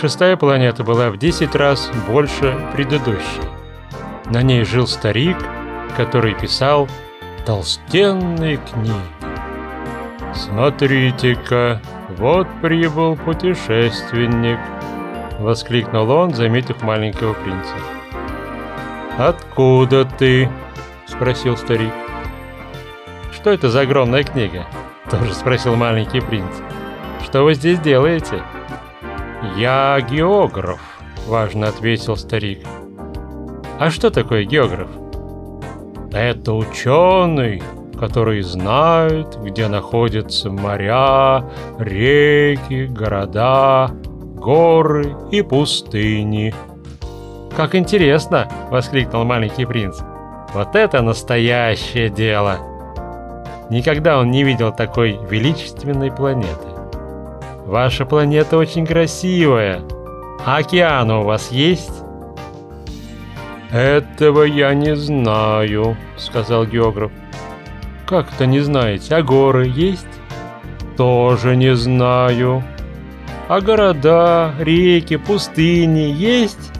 Шестая планета была в 10 раз больше предыдущей. На ней жил старик, который писал толстенные книги. «Смотрите-ка, вот прибыл путешественник!» — воскликнул он, заметив маленького принца. «Откуда ты?» — спросил старик. «Что это за огромная книга?» — тоже спросил маленький принц. «Что вы здесь делаете?» «Я географ», — важно ответил старик. «А что такое географ?» «Это ученый, который знает, где находятся моря, реки, города, горы и пустыни». «Как интересно!» — воскликнул маленький принц. «Вот это настоящее дело!» Никогда он не видел такой величественной планеты. Ваша планета очень красивая. А океаны у вас есть? Этого я не знаю, сказал географ. Как-то не знаете, а горы есть? Тоже не знаю. А города, реки, пустыни есть?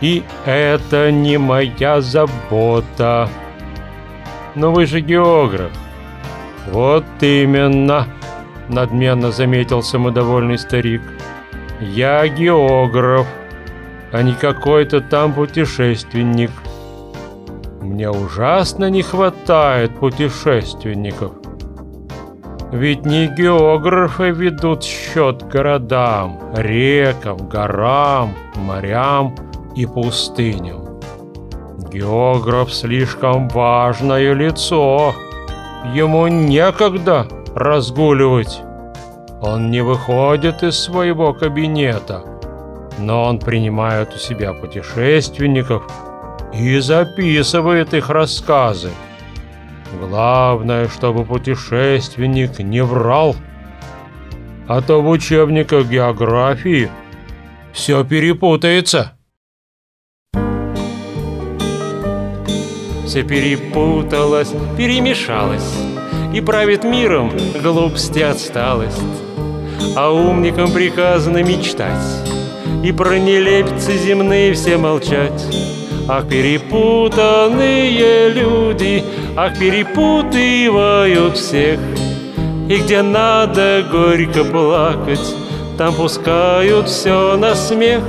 И это не моя забота. Но вы же географ. Вот именно. — надменно заметил самодовольный старик. «Я географ, а не какой-то там путешественник. Мне ужасно не хватает путешественников. Ведь не географы ведут счет городам, рекам, горам, морям и пустыням. Географ слишком важное лицо. Ему некогда разгуливать. Он не выходит из своего кабинета, но он принимает у себя путешественников и записывает их рассказы. Главное, чтобы путешественник не врал, а то в учебниках географии все перепутается. Все перепуталось, перемешалось и правит миром глупость отсталость. А умникам приказано мечтать И про нелепицы земные все молчать. Ах, перепутанные люди, Ах, перепутывают всех. И где надо горько плакать, Там пускают все на смех.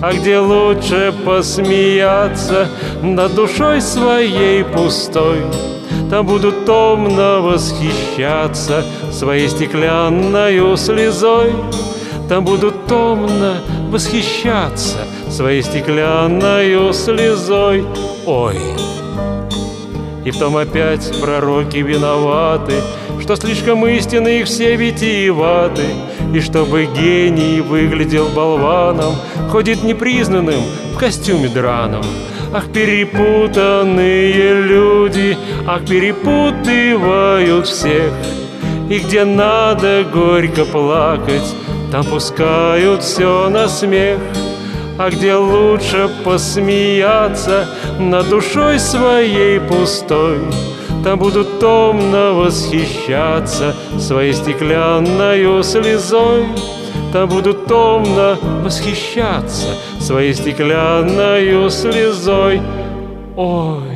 А где лучше посмеяться Над душой своей пустой — там будут томно восхищаться Своей стеклянной слезой Там будут томно восхищаться Своей стеклянной слезой Ой! И в том опять пророки виноваты Что слишком истинны их все витиеваты И чтобы гений выглядел болваном Ходит непризнанным в костюме драном Ах, перепутанные люди, ах, перепутывают всех. И где надо горько плакать, там пускают все на смех. А где лучше посмеяться над душой своей пустой, там будут томно восхищаться своей стеклянной слезой. Там будут томно восхищаться Своей стеклянной слезой Ой,